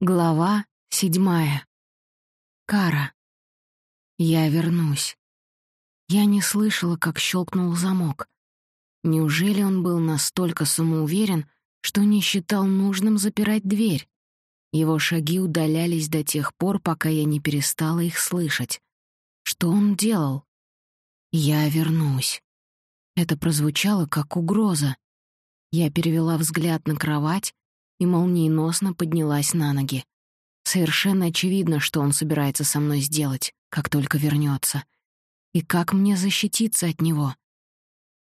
Глава седьмая. Кара. Я вернусь. Я не слышала, как щелкнул замок. Неужели он был настолько самоуверен, что не считал нужным запирать дверь? Его шаги удалялись до тех пор, пока я не перестала их слышать. Что он делал? Я вернусь. Это прозвучало как угроза. Я перевела взгляд на кровать, и молниеносно поднялась на ноги. Совершенно очевидно, что он собирается со мной сделать, как только вернется. И как мне защититься от него?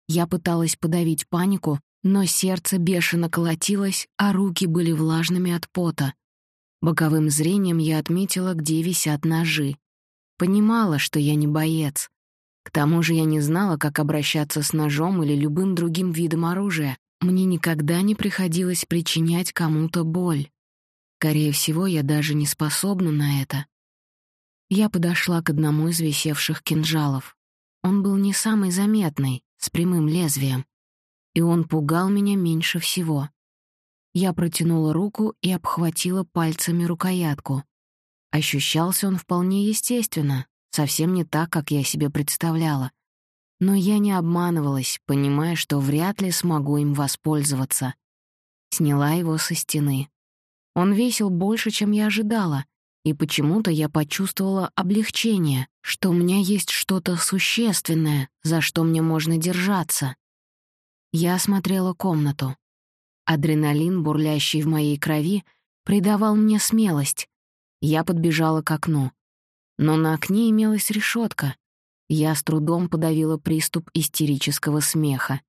Я пыталась подавить панику, но сердце бешено колотилось, а руки были влажными от пота. Боковым зрением я отметила, где висят ножи. Понимала, что я не боец. К тому же я не знала, как обращаться с ножом или любым другим видом оружия. Мне никогда не приходилось причинять кому-то боль. Скорее всего, я даже не способна на это. Я подошла к одному из висевших кинжалов. Он был не самый заметный, с прямым лезвием. И он пугал меня меньше всего. Я протянула руку и обхватила пальцами рукоятку. Ощущался он вполне естественно, совсем не так, как я себе представляла — но я не обманывалась, понимая, что вряд ли смогу им воспользоваться. Сняла его со стены. Он весил больше, чем я ожидала, и почему-то я почувствовала облегчение, что у меня есть что-то существенное, за что мне можно держаться. Я осмотрела комнату. Адреналин, бурлящий в моей крови, придавал мне смелость. Я подбежала к окну. Но на окне имелась решетка, я с трудом подавила приступ истерического смеха.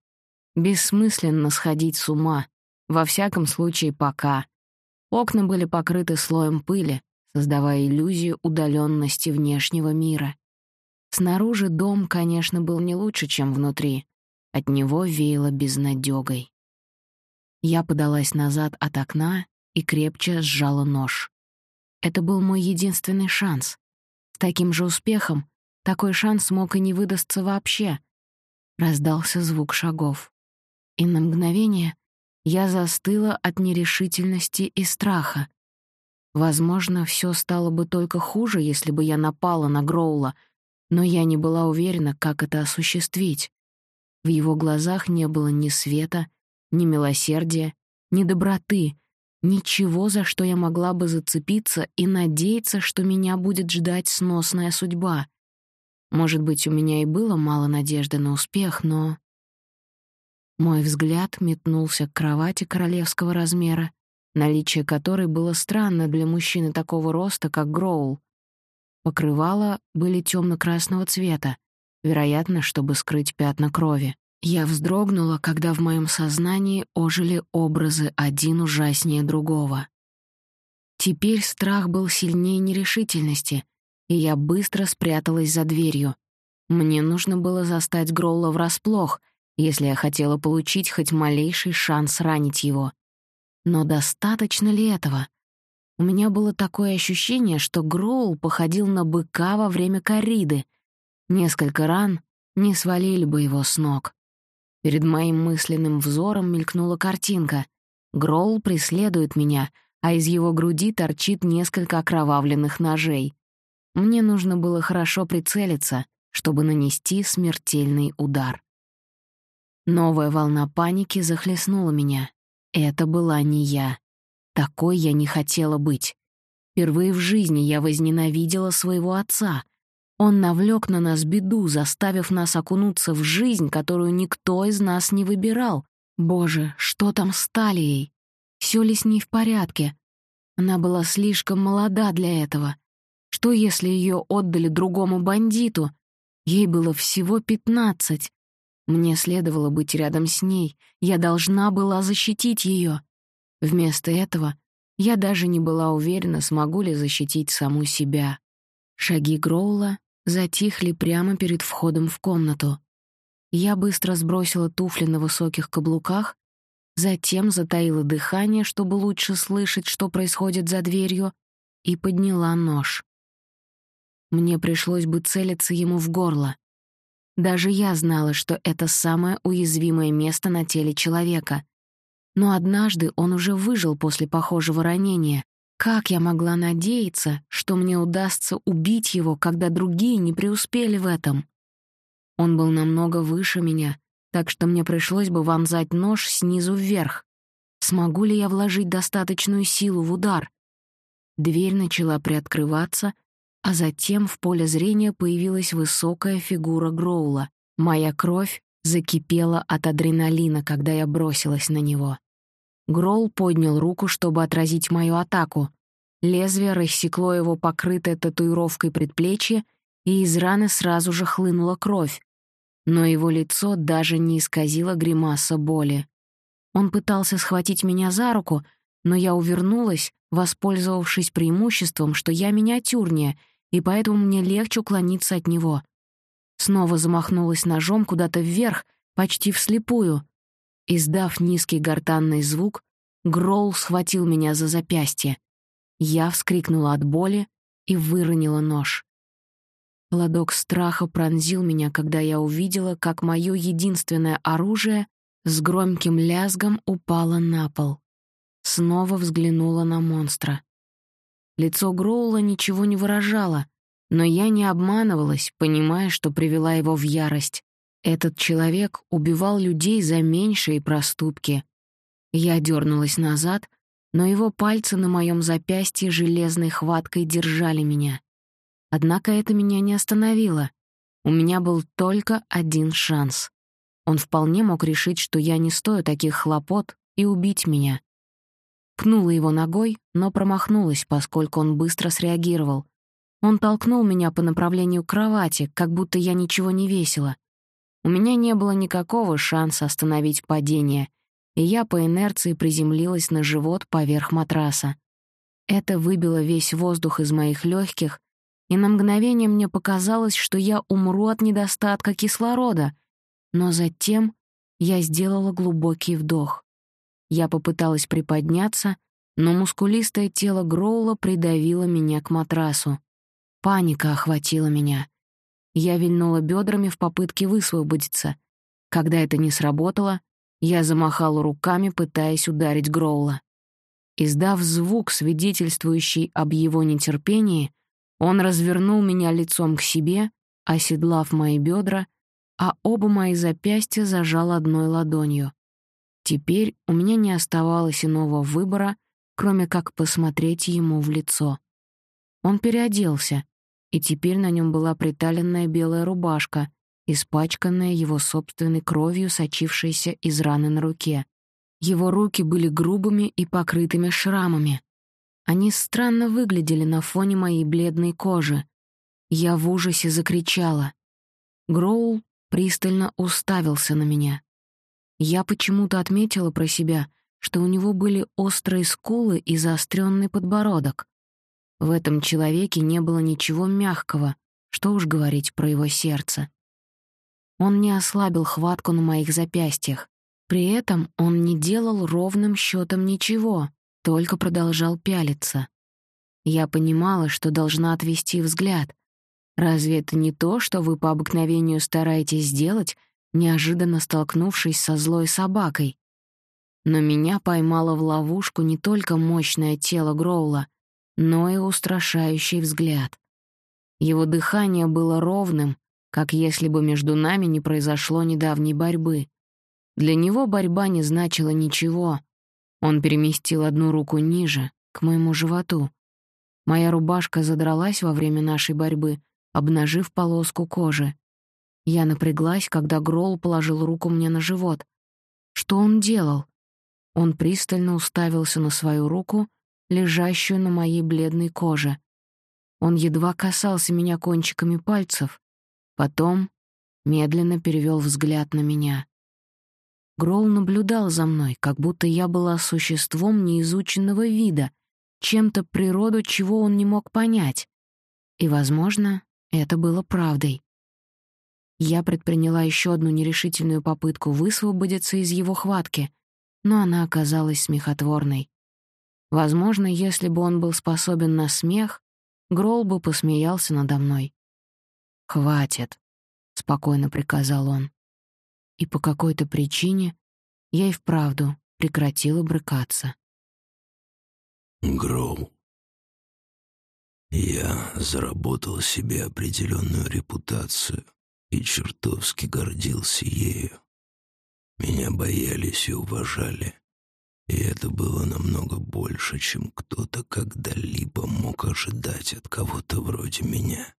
Бессмысленно сходить с ума. Во всяком случае, пока. Окна были покрыты слоем пыли, создавая иллюзию удаленности внешнего мира. Снаружи дом, конечно, был не лучше, чем внутри. От него веяло безнадёгой. Я подалась назад от окна и крепче сжала нож. Это был мой единственный шанс. С таким же успехом такой шанс мог и не выдастся вообще. Раздался звук шагов. И на мгновение я застыла от нерешительности и страха. Возможно, все стало бы только хуже, если бы я напала на Гроула, но я не была уверена, как это осуществить. В его глазах не было ни света, ни милосердия, ни доброты, ничего, за что я могла бы зацепиться и надеяться, что меня будет ждать сносная судьба. Может быть, у меня и было мало надежды на успех, но... Мой взгляд метнулся к кровати королевского размера, наличие которой было странно для мужчины такого роста, как Гроул. Покрывала были темно-красного цвета, вероятно, чтобы скрыть пятна крови. Я вздрогнула, когда в моем сознании ожили образы один ужаснее другого. Теперь страх был сильнее нерешительности, и я быстро спряталась за дверью. Мне нужно было застать Гроула врасплох, если я хотела получить хоть малейший шанс ранить его. Но достаточно ли этого? У меня было такое ощущение, что Гроул походил на быка во время корриды. Несколько ран не свалили бы его с ног. Перед моим мысленным взором мелькнула картинка. Гроул преследует меня, а из его груди торчит несколько окровавленных ножей. Мне нужно было хорошо прицелиться, чтобы нанести смертельный удар. Новая волна паники захлестнула меня. Это была не я. Такой я не хотела быть. Впервые в жизни я возненавидела своего отца. Он навлек на нас беду, заставив нас окунуться в жизнь, которую никто из нас не выбирал. Боже, что там с Талией? Всё ли с ней в порядке? Она была слишком молода для этого. Что, если ее отдали другому бандиту? Ей было всего пятнадцать. Мне следовало быть рядом с ней. Я должна была защитить ее. Вместо этого я даже не была уверена, смогу ли защитить саму себя. Шаги Гроула затихли прямо перед входом в комнату. Я быстро сбросила туфли на высоких каблуках, затем затаила дыхание, чтобы лучше слышать, что происходит за дверью, и подняла нож. Мне пришлось бы целиться ему в горло. Даже я знала, что это самое уязвимое место на теле человека. Но однажды он уже выжил после похожего ранения, Как я могла надеяться, что мне удастся убить его, когда другие не преуспели в этом? Он был намного выше меня, так что мне пришлось бы вонзать нож снизу вверх. Смогу ли я вложить достаточную силу в удар? Дверь начала приоткрываться, а затем в поле зрения появилась высокая фигура Гроула. Моя кровь закипела от адреналина, когда я бросилась на него. Гроул поднял руку, чтобы отразить мою атаку. Лезвие рассекло его покрытое татуировкой предплечье, и из раны сразу же хлынула кровь. Но его лицо даже не исказило гримаса боли. Он пытался схватить меня за руку, но я увернулась, воспользовавшись преимуществом, что я миниатюрнее, и поэтому мне легче уклониться от него. Снова замахнулась ножом куда-то вверх, почти вслепую. Издав низкий гортанный звук, Гроул схватил меня за запястье. Я вскрикнула от боли и выронила нож. Ладок страха пронзил меня, когда я увидела, как мое единственное оружие с громким лязгом упало на пол. Снова взглянула на монстра. Лицо Гроула ничего не выражало, но я не обманывалась, понимая, что привела его в ярость. Этот человек убивал людей за меньшие проступки. Я дернулась назад, но его пальцы на моем запястье железной хваткой держали меня. Однако это меня не остановило. У меня был только один шанс. Он вполне мог решить, что я не стою таких хлопот, и убить меня. Пнула его ногой, но промахнулась, поскольку он быстро среагировал. Он толкнул меня по направлению к кровати, как будто я ничего не весила. У меня не было никакого шанса остановить падение, и я по инерции приземлилась на живот поверх матраса. Это выбило весь воздух из моих легких, и на мгновение мне показалось, что я умру от недостатка кислорода, но затем я сделала глубокий вдох. Я попыталась приподняться, но мускулистое тело Гроула придавило меня к матрасу. Паника охватила меня. Я вильнула бедрами в попытке высвободиться. Когда это не сработало, я замахала руками, пытаясь ударить Гроула. Издав звук, свидетельствующий об его нетерпении, он развернул меня лицом к себе, оседлав мои бедра, а оба мои запястья зажал одной ладонью. Теперь у меня не оставалось иного выбора, кроме как посмотреть ему в лицо. Он переоделся, и теперь на нем была приталенная белая рубашка, испачканная его собственной кровью, сочившейся из раны на руке. Его руки были грубыми и покрытыми шрамами. Они странно выглядели на фоне моей бледной кожи. Я в ужасе закричала. Гроул пристально уставился на меня. Я почему-то отметила про себя, что у него были острые скулы и заостренный подбородок. В этом человеке не было ничего мягкого, что уж говорить про его сердце. Он не ослабил хватку на моих запястьях. При этом он не делал ровным счетом ничего, только продолжал пялиться. Я понимала, что должна отвести взгляд. Разве это не то, что вы по обыкновению стараетесь сделать, неожиданно столкнувшись со злой собакой. Но меня поймало в ловушку не только мощное тело Гроула, но и устрашающий взгляд. Его дыхание было ровным, как если бы между нами не произошло недавней борьбы. Для него борьба не значила ничего. Он переместил одну руку ниже, к моему животу. Моя рубашка задралась во время нашей борьбы, обнажив полоску кожи. Я напряглась, когда Гролл положил руку мне на живот. Что он делал? Он пристально уставился на свою руку, лежащую на моей бледной коже. Он едва касался меня кончиками пальцев, потом медленно перевел взгляд на меня. Гролл наблюдал за мной, как будто я была существом неизученного вида, чем-то природу, чего он не мог понять. И, возможно, это было правдой. Я предприняла еще одну нерешительную попытку высвободиться из его хватки, но она оказалась смехотворной. Возможно, если бы он был способен на смех, Гролл бы посмеялся надо мной. «Хватит», — спокойно приказал он. И по какой-то причине я и вправду прекратила брыкаться. «Гроу, Я заработал себе определенную репутацию и чертовски гордился ею. Меня боялись и уважали, и это было намного больше, чем кто-то когда-либо мог ожидать от кого-то вроде меня.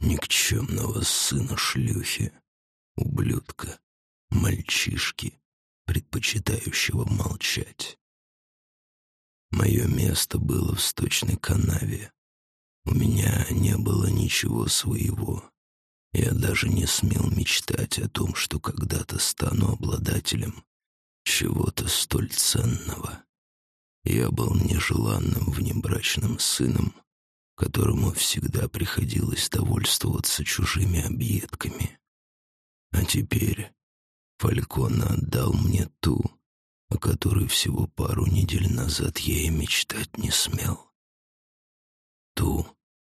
Никчемного сына шлюхи, ублюдка, мальчишки, предпочитающего молчать. Мое место было в сточной канаве. У меня не было ничего своего. Я даже не смел мечтать о том, что когда-то стану обладателем чего-то столь ценного. Я был нежеланным внебрачным сыном, которому всегда приходилось довольствоваться чужими объедками. А теперь Фалькон отдал мне ту, о которой всего пару недель назад я и мечтать не смел. Ту,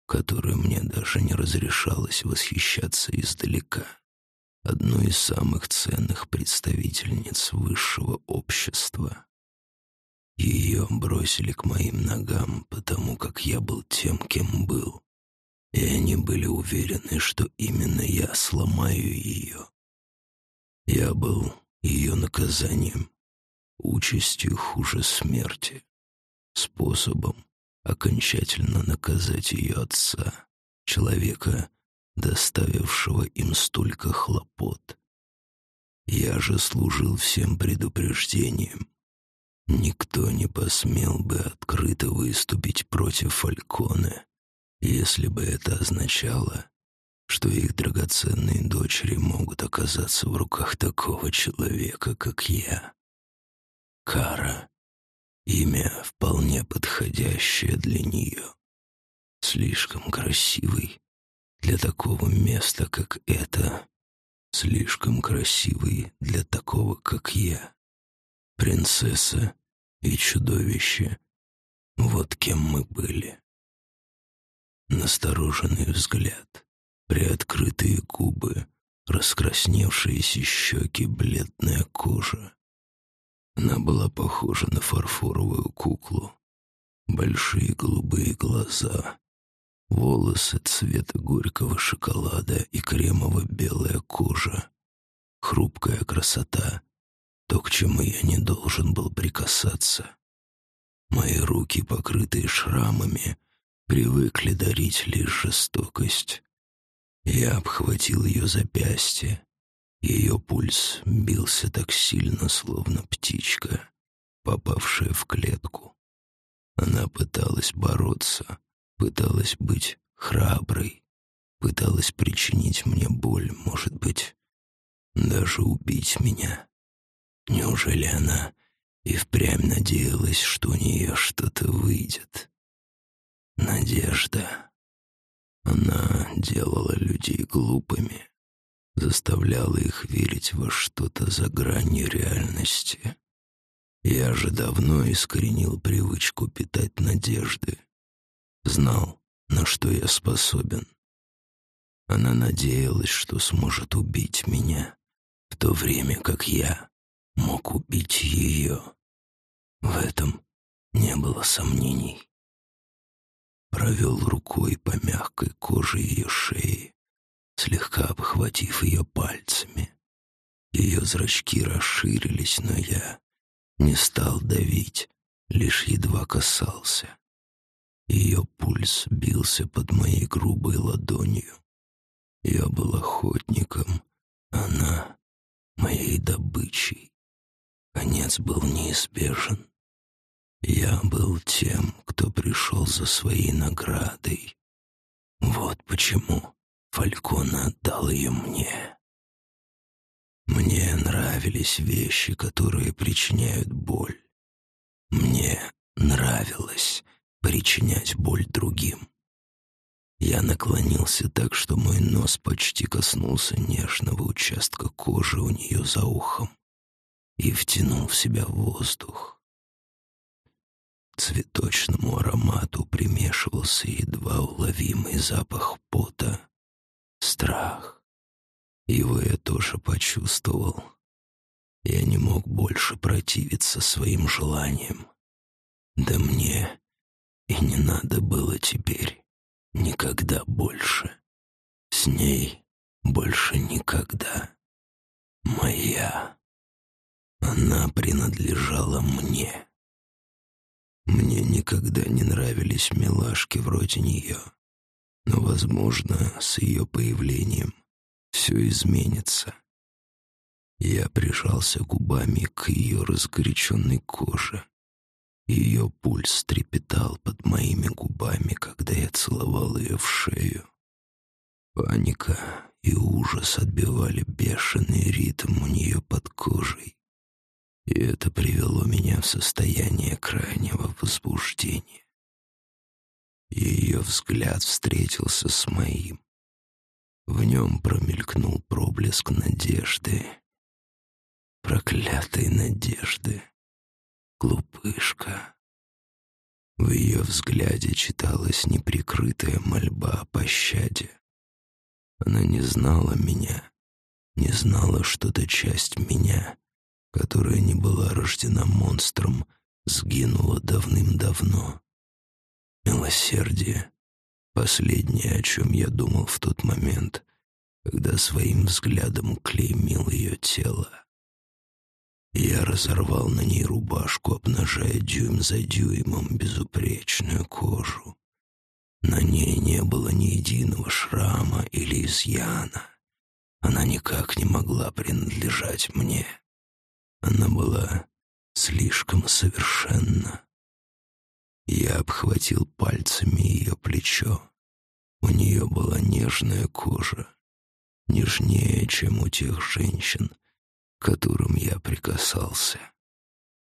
которой мне даже не разрешалось восхищаться издалека. Одну из самых ценных представительниц высшего общества. Ее бросили к моим ногам, потому как я был тем, кем был. И они были уверены, что именно я сломаю ее. Я был ее наказанием, участью хуже смерти, способом окончательно наказать ее отца, человека, доставившего им столько хлопот. Я же служил всем предупреждением. Никто не посмел бы открыто выступить против Фальконе, если бы это означало, что их драгоценные дочери могут оказаться в руках такого человека, как я. Кара. Имя вполне подходящее для нее. Слишком красивый для такого места, как это. Слишком красивый для такого, как я. Принцесса и чудовище. Вот кем мы были. Настороженный взгляд, приоткрытые губы, раскрасневшиеся щеки, бледная кожа. Она была похожа на фарфоровую куклу. Большие голубые глаза, волосы цвета горького шоколада и кремово-белая кожа. Хрупкая красота, то, к чему я не должен был прикасаться. Мои руки, покрытые шрамами, привыкли дарить лишь жестокость. Я обхватил ее запястье, ее пульс бился так сильно, словно птичка, попавшая в клетку. Она пыталась бороться, пыталась быть храброй, пыталась причинить мне боль, может быть, даже убить меня. Неужели она и впрямь надеялась, что у нее что-то выйдет? Надежда. Она делала людей глупыми, заставляла их верить во что-то за гранью реальности. Я же давно искоренил привычку питать надежды. Знал, на что я способен. Она надеялась, что сможет убить меня, в то время как я мог убить ее. В этом не было сомнений. Провел рукой по мягкой коже ее шеи, слегка обхватив ее пальцами. Ее зрачки расширились, но я не стал давить, лишь едва касался. Ее пульс бился под моей грубой ладонью. Я был охотником, она — моей добычей. Конец был неизбежен. Я был тем, кто пришел за своей наградой. Вот почему Фалькона отдал ее мне. Мне нравились вещи, которые причиняют боль. Мне нравилось причинять боль другим. Я наклонился так, что мой нос почти коснулся нежного участка кожи у нее за ухом и втянул в себя воздух. Цветочному аромату примешивался едва уловимый запах пота Страх. Его я тоже почувствовал. Я не мог больше противиться своим желаниям. Да мне и не надо было теперь. никогда больше. С ней больше никогда. Моя. Она принадлежала мне. Мне никогда не нравились милашки вроде нее. Но, возможно, с ее появлением все изменится. Я прижался губами к ее разгоряченной коже. Ее пульс трепетал под моими губами, когда я целовал ее в шею. Паника и ужас отбивали бешеный ритм у нее под кожей. И это привело меня в состояние крайнего возбуждения. Ее взгляд встретился с моим. В нем промелькнул проблеск надежды. Проклятой надежды. Глупышка. В ее взгляде читалась неприкрытая мольба о пощаде. Она не знала меня, не знала, что та часть меня, которая не была рождена монстром, сгинула давным-давно. Милосердие — последнее, о чем я думал в тот момент, когда своим взглядом клеймил ее тело. Я разорвал на ней рубашку, обнажая дюйм за дюймом безупречную кожу. На ней не было ни единого шрама или изъяна. Она никак не могла принадлежать мне. Она была слишком совершенна. Я обхватил пальцами ее плечо. У нее была нежная кожа, нежнее, чем у тех женщин, к которым я прикасался.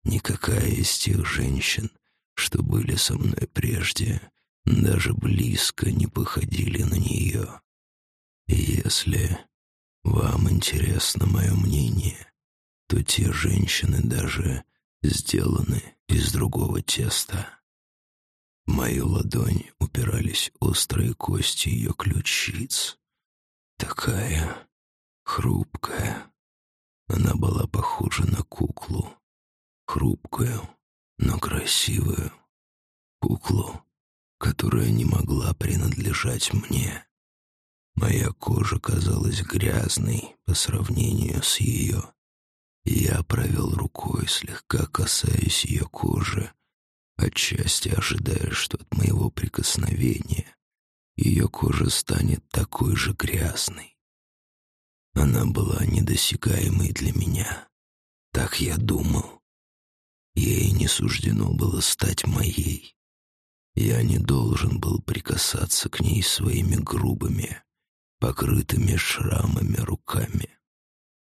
Никакая из тех женщин, что были со мной прежде, даже близко не походили на нее. Если вам интересно мое мнение, то те женщины даже сделаны из другого теста. Мою ладонь упирались острые кости ее ключиц. Такая хрупкая. Она была похожа на куклу. Хрупкую, но красивую. Куклу, которая не могла принадлежать мне. Моя кожа казалась грязной по сравнению с ее. Я провел рукой, слегка касаясь ее кожи, отчасти ожидая, что от моего прикосновения ее кожа станет такой же грязной. Она была недосягаемой для меня. Так я думал. Ей не суждено было стать моей. Я не должен был прикасаться к ней своими грубыми, покрытыми шрамами руками.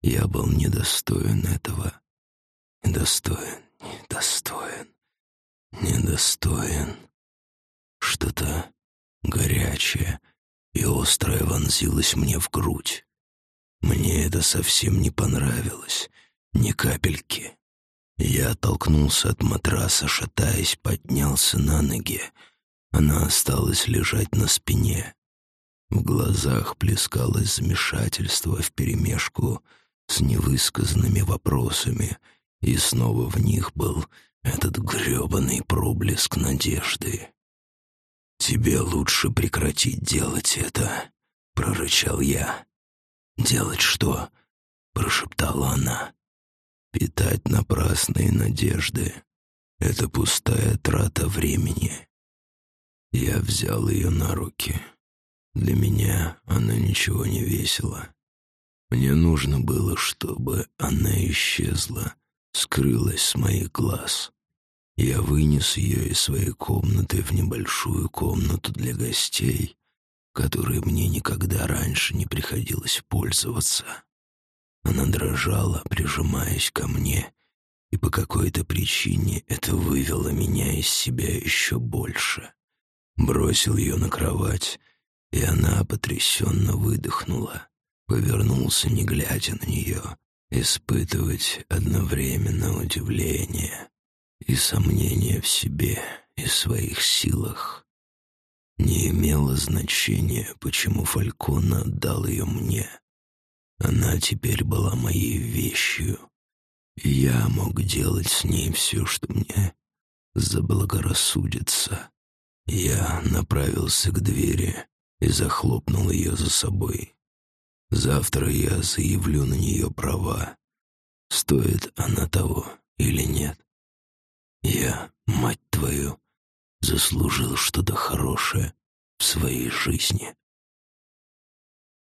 Я был недостоин этого. Недостоин, недостоин, недостоин. Что-то горячее и острое вонзилось мне в грудь. Мне это совсем не понравилось, ни капельки. Я оттолкнулся от матраса, шатаясь, поднялся на ноги. Она осталась лежать на спине. В глазах плескалось замешательство вперемешку с невысказанными вопросами, и снова в них был этот грёбаный проблеск надежды. «Тебе лучше прекратить делать это», — прорычал я. «Делать что?» — прошептала она. Питать напрасные надежды — это пустая трата времени. Я взял ее на руки. Для меня она ничего не весила. Мне нужно было, чтобы она исчезла, скрылась с моих глаз. Я вынес ее из своей комнаты в небольшую комнату для гостей, которой мне никогда раньше не приходилось пользоваться. Она дрожала, прижимаясь ко мне, и по какой-то причине это вывело меня из себя еще больше. Бросил ее на кровать, и она потрясенно выдохнула. Повернулся, не глядя на нее, испытывать одновременно удивление и сомнение в себе и своих силах. Не имело значения, почему Фалькона отдал ее мне. Она теперь была моей вещью, и я мог делать с ней все, что мне заблагорассудится. Я направился к двери и захлопнул ее за собой. Завтра я заявлю на нее права. Стоит она того или нет. Я, мать твою, заслужил что-то хорошее в своей жизни.